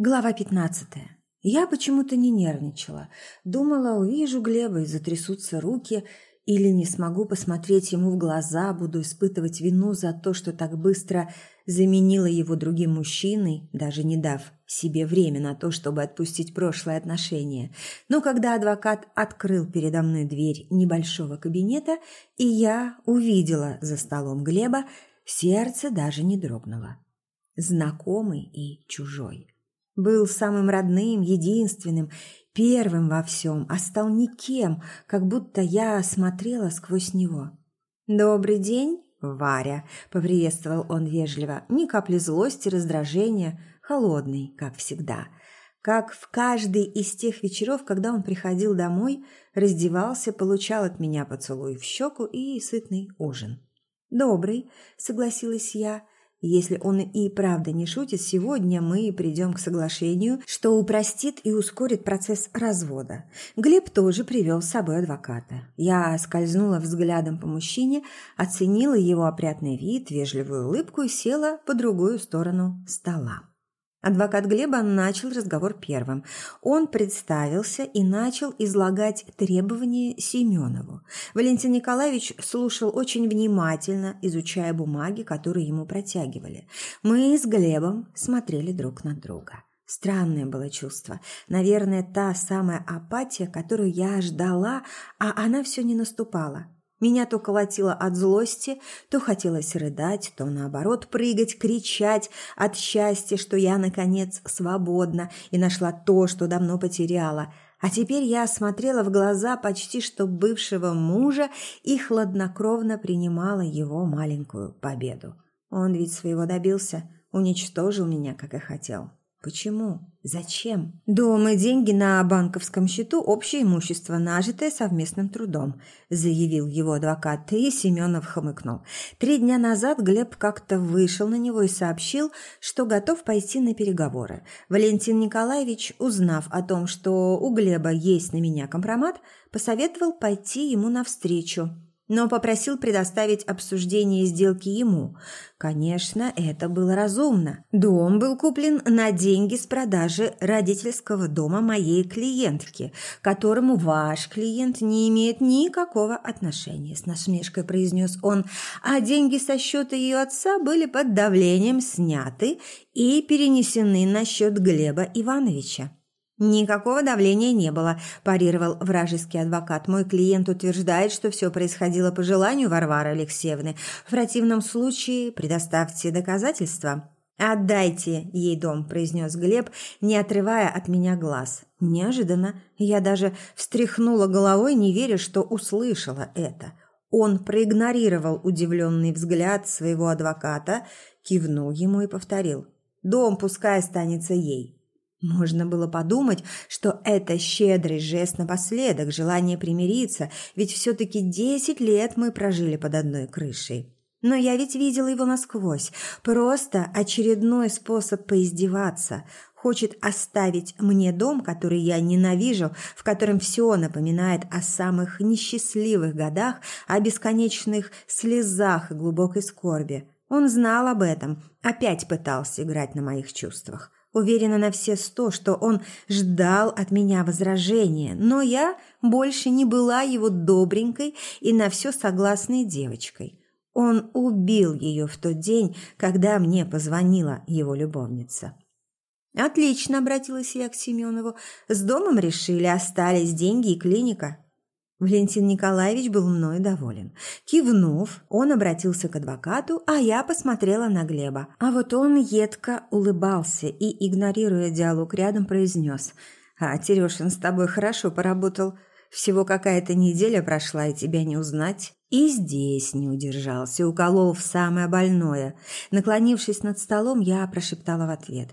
Глава 15. Я почему-то не нервничала. Думала, увижу Глеба и затрясутся руки, или не смогу посмотреть ему в глаза, буду испытывать вину за то, что так быстро заменила его другим мужчиной, даже не дав себе время на то, чтобы отпустить прошлое отношение. Но когда адвокат открыл передо мной дверь небольшого кабинета, и я увидела за столом Глеба, сердце даже не дрогнуло. Знакомый и чужой. Был самым родным, единственным, первым во всем, а стал никем, как будто я смотрела сквозь него. «Добрый день, Варя», — поприветствовал он вежливо, ни капли злости, раздражения, холодный, как всегда. Как в каждый из тех вечеров, когда он приходил домой, раздевался, получал от меня поцелуй в щеку и сытный ужин. «Добрый», — согласилась я, — если он и правда не шутит, сегодня мы придем к соглашению, что упростит и ускорит процесс развода. Глеб тоже привел с собой адвоката. Я скользнула взглядом по мужчине, оценила его опрятный вид, вежливую улыбку и села по другую сторону стола. Адвокат Глеба начал разговор первым. Он представился и начал излагать требования Семенову. Валентин Николаевич слушал очень внимательно, изучая бумаги, которые ему протягивали. Мы с Глебом смотрели друг на друга. Странное было чувство. Наверное, та самая апатия, которую я ждала, а она все не наступала. Меня то колотило от злости, то хотелось рыдать, то наоборот прыгать, кричать от счастья, что я, наконец, свободна и нашла то, что давно потеряла. А теперь я смотрела в глаза почти что бывшего мужа и хладнокровно принимала его маленькую победу. Он ведь своего добился, уничтожил меня, как и хотел. Почему? Зачем? Дом и деньги на банковском счету – общее имущество, нажитое совместным трудом, заявил его адвокат, и Семенов хмыкнул. Три дня назад Глеб как-то вышел на него и сообщил, что готов пойти на переговоры. Валентин Николаевич, узнав о том, что у Глеба есть на меня компромат, посоветовал пойти ему навстречу но попросил предоставить обсуждение сделки ему. Конечно, это было разумно. Дом был куплен на деньги с продажи родительского дома моей клиентки, к которому ваш клиент не имеет никакого отношения, с насмешкой произнес он, а деньги со счета ее отца были под давлением сняты и перенесены на счет Глеба Ивановича. «Никакого давления не было», – парировал вражеский адвокат. «Мой клиент утверждает, что все происходило по желанию Варвары Алексеевны. В противном случае предоставьте доказательства». «Отдайте ей дом», – произнес Глеб, не отрывая от меня глаз. Неожиданно я даже встряхнула головой, не веря, что услышала это. Он проигнорировал удивленный взгляд своего адвоката, кивнул ему и повторил. «Дом пускай останется ей». Можно было подумать, что это щедрый жест напоследок, желание примириться, ведь все-таки десять лет мы прожили под одной крышей. Но я ведь видела его насквозь. Просто очередной способ поиздеваться. Хочет оставить мне дом, который я ненавижу, в котором все напоминает о самых несчастливых годах, о бесконечных слезах и глубокой скорби. Он знал об этом, опять пытался играть на моих чувствах. Уверена на все сто, что он ждал от меня возражения, но я больше не была его добренькой и на все согласной девочкой. Он убил ее в тот день, когда мне позвонила его любовница. «Отлично», – обратилась я к Семенову. «С домом решили, остались деньги и клиника». Валентин Николаевич был мной доволен. Кивнув, он обратился к адвокату, а я посмотрела на Глеба. А вот он едко улыбался и, игнорируя диалог рядом, произнес «А, Терешин, с тобой хорошо поработал. Всего какая-то неделя прошла, и тебя не узнать». И здесь не удержался, уколол в самое больное. Наклонившись над столом, я прошептала в ответ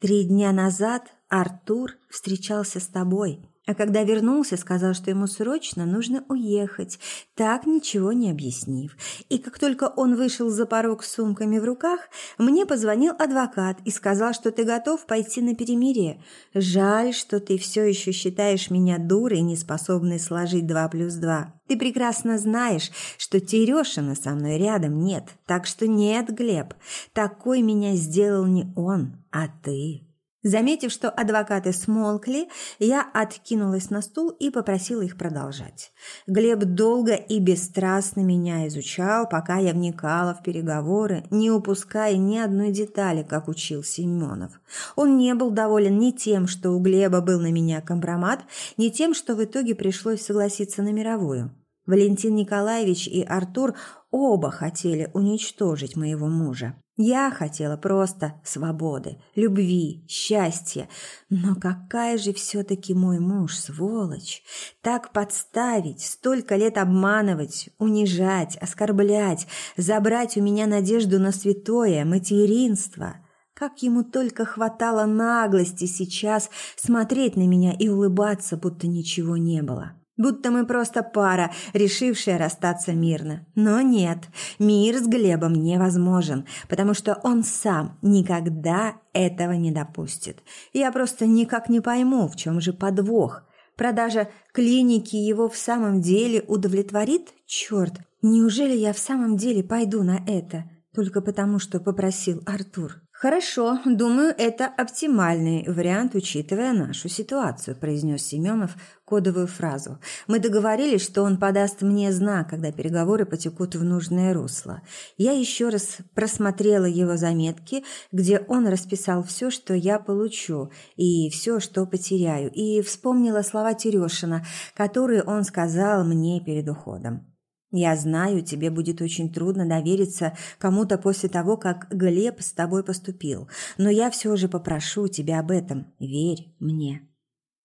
«Три дня назад Артур встречался с тобой». А когда вернулся, сказал, что ему срочно нужно уехать, так ничего не объяснив. И как только он вышел за порог с сумками в руках, мне позвонил адвокат и сказал, что ты готов пойти на перемирие. Жаль, что ты все еще считаешь меня дурой, неспособной сложить два плюс два. Ты прекрасно знаешь, что Терешина со мной рядом нет. Так что нет, Глеб, такой меня сделал не он, а ты. Заметив, что адвокаты смолкли, я откинулась на стул и попросила их продолжать. Глеб долго и бесстрастно меня изучал, пока я вникала в переговоры, не упуская ни одной детали, как учил Семенов. Он не был доволен ни тем, что у Глеба был на меня компромат, ни тем, что в итоге пришлось согласиться на мировую. Валентин Николаевич и Артур оба хотели уничтожить моего мужа. Я хотела просто свободы, любви, счастья. Но какая же все-таки мой муж, сволочь! Так подставить, столько лет обманывать, унижать, оскорблять, забрать у меня надежду на святое материнство. Как ему только хватало наглости сейчас смотреть на меня и улыбаться, будто ничего не было. Будто мы просто пара, решившая расстаться мирно. Но нет, мир с Глебом невозможен, потому что он сам никогда этого не допустит. Я просто никак не пойму, в чем же подвох. Продажа клиники его в самом деле удовлетворит? Черт, неужели я в самом деле пойду на это? Только потому, что попросил Артур. «Хорошо, думаю, это оптимальный вариант, учитывая нашу ситуацию», – произнес Семенов кодовую фразу. «Мы договорились, что он подаст мне знак, когда переговоры потекут в нужное русло. Я еще раз просмотрела его заметки, где он расписал все, что я получу, и все, что потеряю, и вспомнила слова Терешина, которые он сказал мне перед уходом. Я знаю, тебе будет очень трудно довериться кому-то после того, как Глеб с тобой поступил, но я все же попрошу тебя об этом. Верь мне.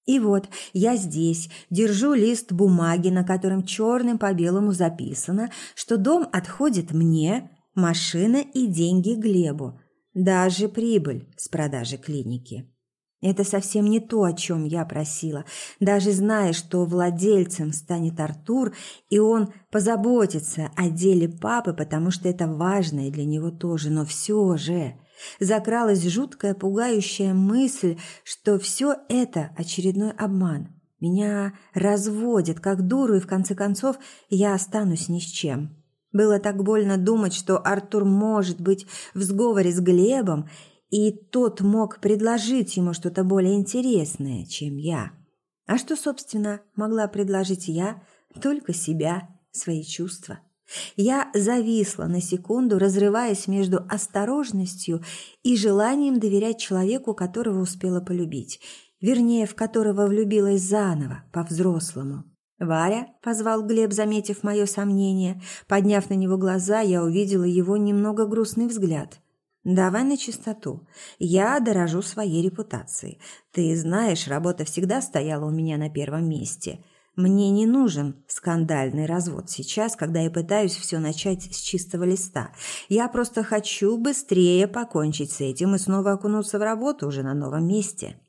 И вот я здесь, держу лист бумаги, на котором черным по белому записано, что дом отходит мне, машина и деньги Глебу, даже прибыль с продажи клиники. Это совсем не то, о чем я просила. Даже зная, что владельцем станет Артур, и он позаботится о деле папы, потому что это важно и для него тоже. Но все же закралась жуткая, пугающая мысль, что все это очередной обман. Меня разводят как дуру, и в конце концов я останусь ни с чем. Было так больно думать, что Артур может быть в сговоре с Глебом, и тот мог предложить ему что-то более интересное, чем я. А что, собственно, могла предложить я? Только себя, свои чувства. Я зависла на секунду, разрываясь между осторожностью и желанием доверять человеку, которого успела полюбить, вернее, в которого влюбилась заново, по-взрослому. «Варя», – позвал Глеб, заметив мое сомнение. Подняв на него глаза, я увидела его немного грустный взгляд – Давай на чистоту. Я дорожу своей репутацией. Ты знаешь, работа всегда стояла у меня на первом месте. Мне не нужен скандальный развод сейчас, когда я пытаюсь все начать с чистого листа. Я просто хочу быстрее покончить с этим и снова окунуться в работу уже на новом месте.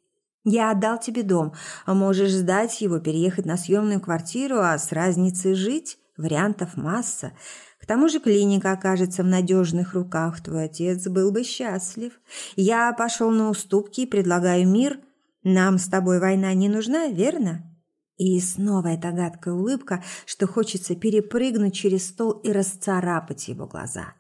Я отдал тебе дом, можешь сдать его, переехать на съемную квартиру, а с разницей жить? Вариантов масса. К тому же клиника окажется в надежных руках, твой отец был бы счастлив. Я пошел на уступки и предлагаю мир. Нам с тобой война не нужна, верно?» И снова эта гадкая улыбка, что хочется перепрыгнуть через стол и расцарапать его глаза.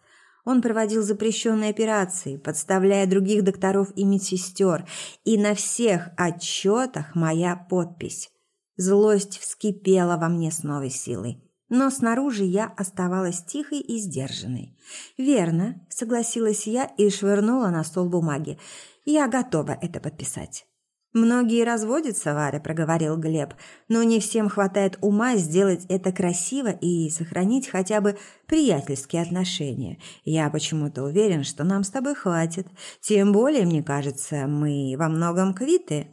Он проводил запрещенные операции, подставляя других докторов и медсестер, и на всех отчетах моя подпись. Злость вскипела во мне с новой силой. Но снаружи я оставалась тихой и сдержанной. «Верно», – согласилась я и швырнула на стол бумаги. «Я готова это подписать». «Многие разводятся, Варя», – проговорил Глеб, «но не всем хватает ума сделать это красиво и сохранить хотя бы приятельские отношения. Я почему-то уверен, что нам с тобой хватит. Тем более, мне кажется, мы во многом квиты».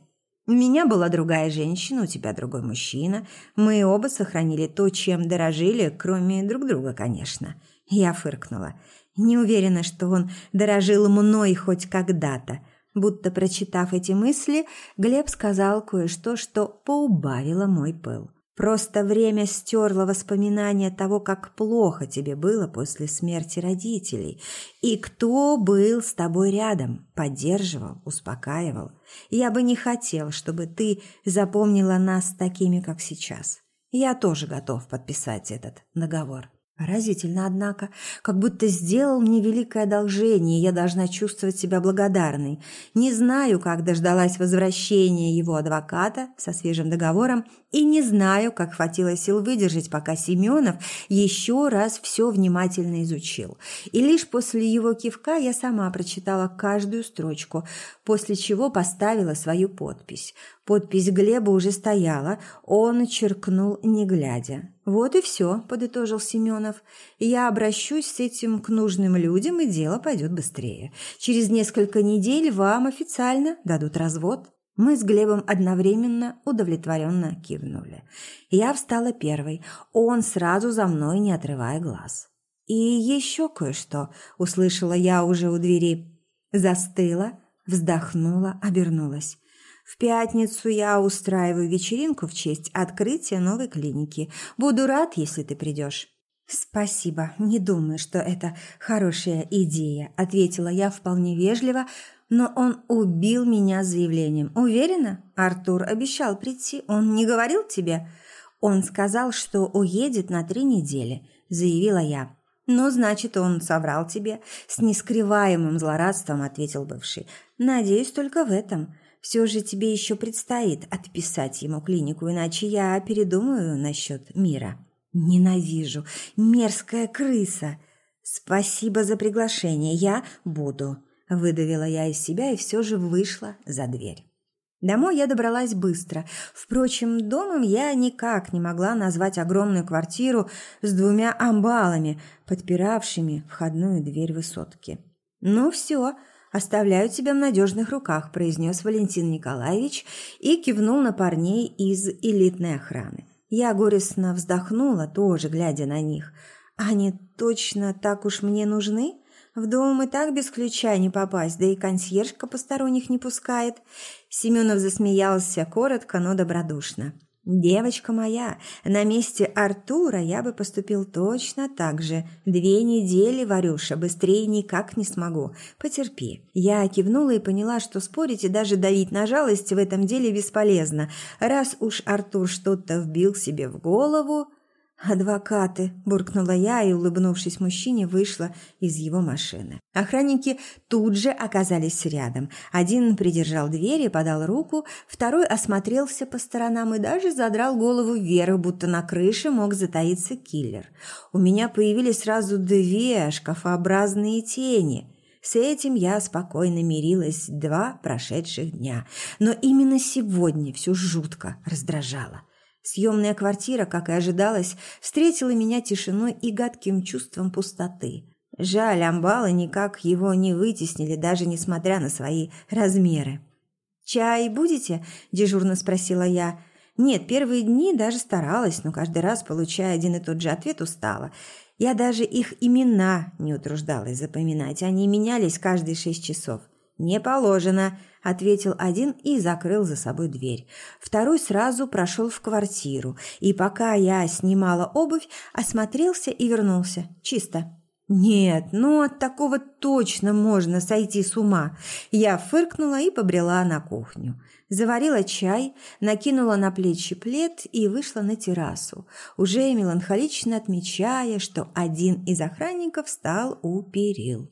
У меня была другая женщина, у тебя другой мужчина. Мы оба сохранили то, чем дорожили, кроме друг друга, конечно. Я фыркнула. Не уверена, что он дорожил мной хоть когда-то. Будто прочитав эти мысли, Глеб сказал кое-что, что поубавило мой пыл. Просто время стерло воспоминания того, как плохо тебе было после смерти родителей, и кто был с тобой рядом, поддерживал, успокаивал. Я бы не хотел, чтобы ты запомнила нас такими, как сейчас. Я тоже готов подписать этот договор. Поразительно, однако, как будто сделал мне великое одолжение, я должна чувствовать себя благодарной. Не знаю, как дождалась возвращения его адвоката со свежим договором, и не знаю, как хватило сил выдержать, пока Семенов еще раз все внимательно изучил. И лишь после его кивка я сама прочитала каждую строчку, после чего поставила свою подпись. Подпись Глеба уже стояла, он черкнул, не глядя. «Вот и все», – подытожил Семенов. «Я обращусь с этим к нужным людям, и дело пойдет быстрее. Через несколько недель вам официально дадут развод». Мы с Глебом одновременно удовлетворенно кивнули. Я встала первой, он сразу за мной, не отрывая глаз. «И еще кое-что», – услышала я уже у двери. Застыла, вздохнула, обернулась. В пятницу я устраиваю вечеринку в честь открытия новой клиники. Буду рад, если ты придешь». «Спасибо, не думаю, что это хорошая идея», – ответила я вполне вежливо, но он убил меня заявлением. «Уверена? Артур обещал прийти. Он не говорил тебе?» «Он сказал, что уедет на три недели», – заявила я. «Ну, значит, он соврал тебе», – с нескрываемым злорадством ответил бывший. «Надеюсь только в этом. Все же тебе еще предстоит отписать ему клинику, иначе я передумаю насчет мира. Ненавижу. Мерзкая крыса. Спасибо за приглашение. Я буду. Выдавила я из себя и все же вышла за дверь. Домой я добралась быстро. Впрочем, домом я никак не могла назвать огромную квартиру с двумя амбалами, подпиравшими входную дверь высотки. Ну все, «Оставляю тебя в надежных руках», – произнес Валентин Николаевич и кивнул на парней из элитной охраны. Я горестно вздохнула, тоже глядя на них. «Они точно так уж мне нужны?» В дом и так без ключа не попасть, да и консьержка посторонних не пускает. Семенов засмеялся коротко, но добродушно. «Девочка моя, на месте Артура я бы поступил точно так же. Две недели, Варюша, быстрее никак не смогу. Потерпи». Я кивнула и поняла, что спорить и даже давить на жалость в этом деле бесполезно. Раз уж Артур что-то вбил себе в голову... «Адвокаты!» – буркнула я и, улыбнувшись мужчине, вышла из его машины. Охранники тут же оказались рядом. Один придержал дверь и подал руку, второй осмотрелся по сторонам и даже задрал голову вверх, будто на крыше мог затаиться киллер. У меня появились сразу две шкафообразные тени – с этим я спокойно мирилась два прошедших дня. Но именно сегодня все жутко раздражало. Съемная квартира, как и ожидалось, встретила меня тишиной и гадким чувством пустоты. Жаль, амбалы никак его не вытеснили, даже несмотря на свои размеры. «Чай будете?» – дежурно спросила я. Нет, первые дни даже старалась, но каждый раз, получая один и тот же ответ, устала. Я даже их имена не утруждалась запоминать, они менялись каждые шесть часов. «Не положено», – ответил один и закрыл за собой дверь. Второй сразу прошел в квартиру, и пока я снимала обувь, осмотрелся и вернулся. Чисто. «Нет, ну от такого точно можно сойти с ума!» Я фыркнула и побрела на кухню. Заварила чай, накинула на плечи плед и вышла на террасу, уже меланхолично отмечая, что один из охранников встал у перил.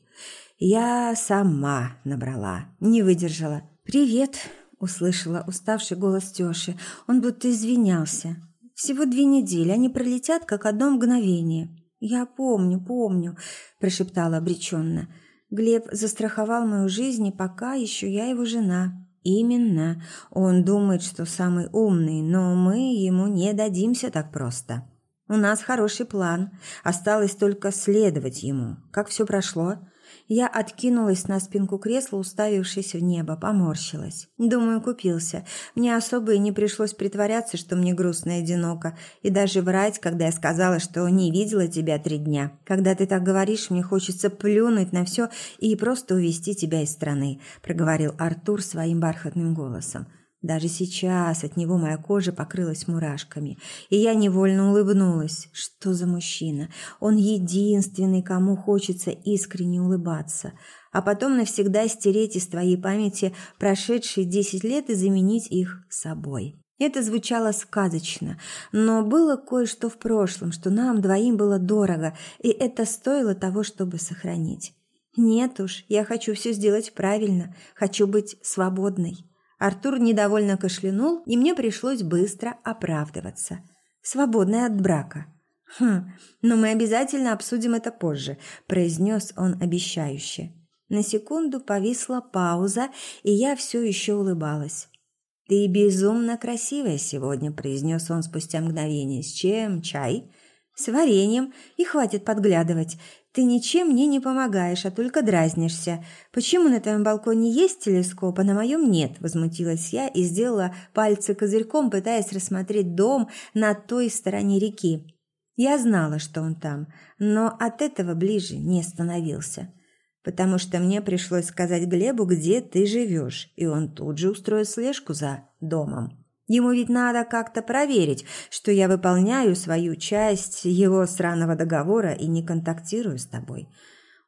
Я сама набрала, не выдержала. «Привет!» – услышала уставший голос Тёши. Он будто извинялся. «Всего две недели, они пролетят, как одно мгновение». «Я помню, помню», – прошептала обреченно. «Глеб застраховал мою жизнь, и пока еще я его жена». «Именно. Он думает, что самый умный, но мы ему не дадимся так просто. У нас хороший план. Осталось только следовать ему. Как все прошло?» Я откинулась на спинку кресла, уставившись в небо, поморщилась. Думаю, купился. Мне особо и не пришлось притворяться, что мне грустно и одиноко, и даже врать, когда я сказала, что не видела тебя три дня. Когда ты так говоришь, мне хочется плюнуть на все и просто увести тебя из страны, проговорил Артур своим бархатным голосом. Даже сейчас от него моя кожа покрылась мурашками, и я невольно улыбнулась. Что за мужчина? Он единственный, кому хочется искренне улыбаться, а потом навсегда стереть из твоей памяти прошедшие десять лет и заменить их собой. Это звучало сказочно, но было кое-что в прошлом, что нам двоим было дорого, и это стоило того, чтобы сохранить. Нет уж, я хочу все сделать правильно, хочу быть свободной. Артур недовольно кашлянул, и мне пришлось быстро оправдываться. Свободная от брака. «Хм, но мы обязательно обсудим это позже», – произнес он обещающе. На секунду повисла пауза, и я все еще улыбалась. «Ты безумно красивая сегодня», – произнес он спустя мгновение. «С чем? Чай?» «С вареньем. И хватит подглядывать. Ты ничем мне не помогаешь, а только дразнишься. Почему на твоем балконе есть телескоп, а на моем нет?» – возмутилась я и сделала пальцы козырьком, пытаясь рассмотреть дом на той стороне реки. Я знала, что он там, но от этого ближе не становился потому что мне пришлось сказать Глебу, где ты живешь, и он тут же устроил слежку за домом. Ему ведь надо как-то проверить, что я выполняю свою часть его сраного договора и не контактирую с тобой.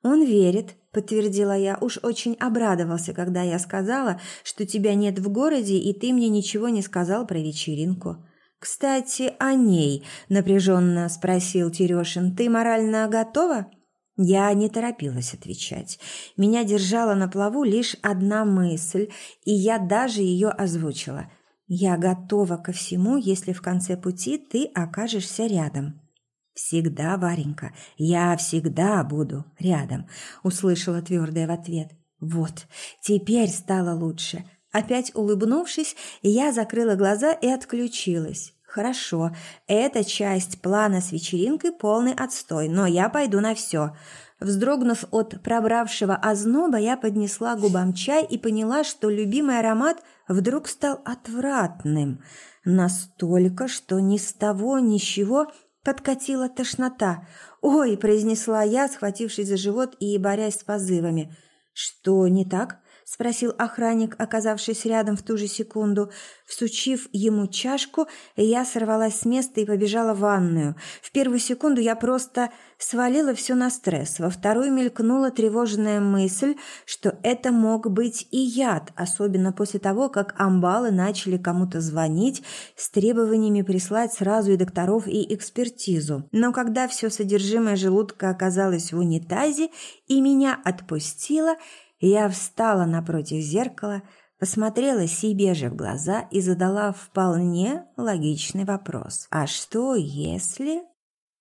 Он верит, подтвердила я, уж очень обрадовался, когда я сказала, что тебя нет в городе, и ты мне ничего не сказал про вечеринку. Кстати, о ней, напряженно спросил Терешин. Ты морально готова? Я не торопилась отвечать. Меня держала на плаву лишь одна мысль, и я даже ее озвучила. «Я готова ко всему, если в конце пути ты окажешься рядом». «Всегда, Варенька, я всегда буду рядом», – услышала твердая в ответ. «Вот, теперь стало лучше». Опять улыбнувшись, я закрыла глаза и отключилась. Хорошо, эта часть плана с вечеринкой полный отстой, но я пойду на все. Вздрогнув от пробравшего озноба, я поднесла губам чай и поняла, что любимый аромат вдруг стал отвратным. Настолько, что ни с того, ни с чего подкатила тошнота. «Ой!» – произнесла я, схватившись за живот и борясь с позывами. «Что не так?» – спросил охранник, оказавшись рядом в ту же секунду. Всучив ему чашку, я сорвалась с места и побежала в ванную. В первую секунду я просто свалила все на стресс. Во вторую мелькнула тревожная мысль, что это мог быть и яд, особенно после того, как амбалы начали кому-то звонить с требованиями прислать сразу и докторов, и экспертизу. Но когда все содержимое желудка оказалось в унитазе и меня отпустило – я встала напротив зеркала, посмотрела себе же в глаза и задала вполне логичный вопрос. А что если...